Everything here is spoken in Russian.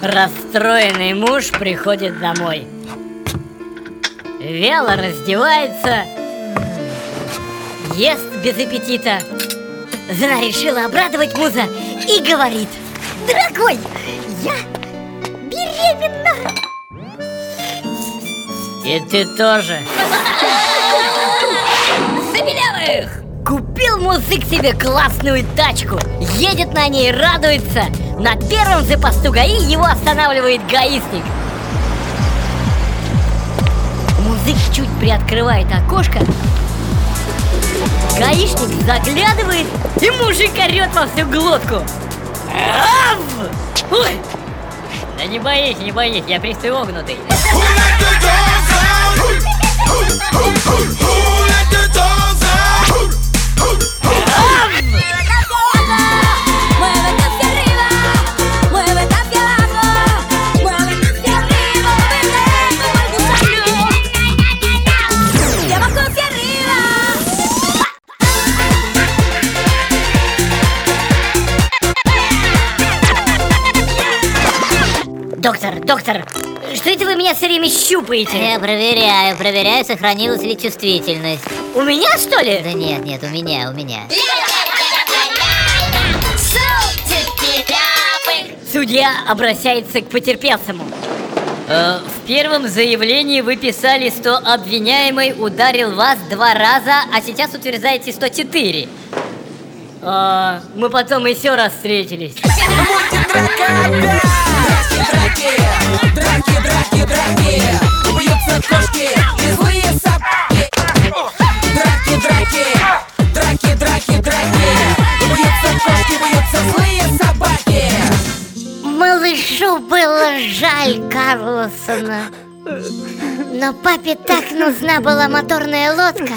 Расстроенный муж приходит домой. Вяло раздевается Ест без аппетита. Жена решила обрадовать муза и говорит Дорогой, я беременна И ты тоже. Забелявых! Купил музык себе классную тачку. Едет на ней, радуется На первом же посту ГАИ его останавливает гаишник Музык чуть приоткрывает окошко Гаишник заглядывает И мужик орет во всю глотку! Ой! Да не боись, не боись, я пристегнутый Доктор, что это вы меня все время щупаете? Я проверяю, проверяю, сохранилась ли чувствительность. У меня что ли? Да нет, нет, у меня, у меня. Судья обращается к потерпевшему. Э, в первом заявлении вы писали, что обвиняемый ударил вас два раза, а сейчас утверждаете 104. А, мы потом еще раз встретились. Малышу было жаль Карлосона. Но папе так нужна была моторная лодка.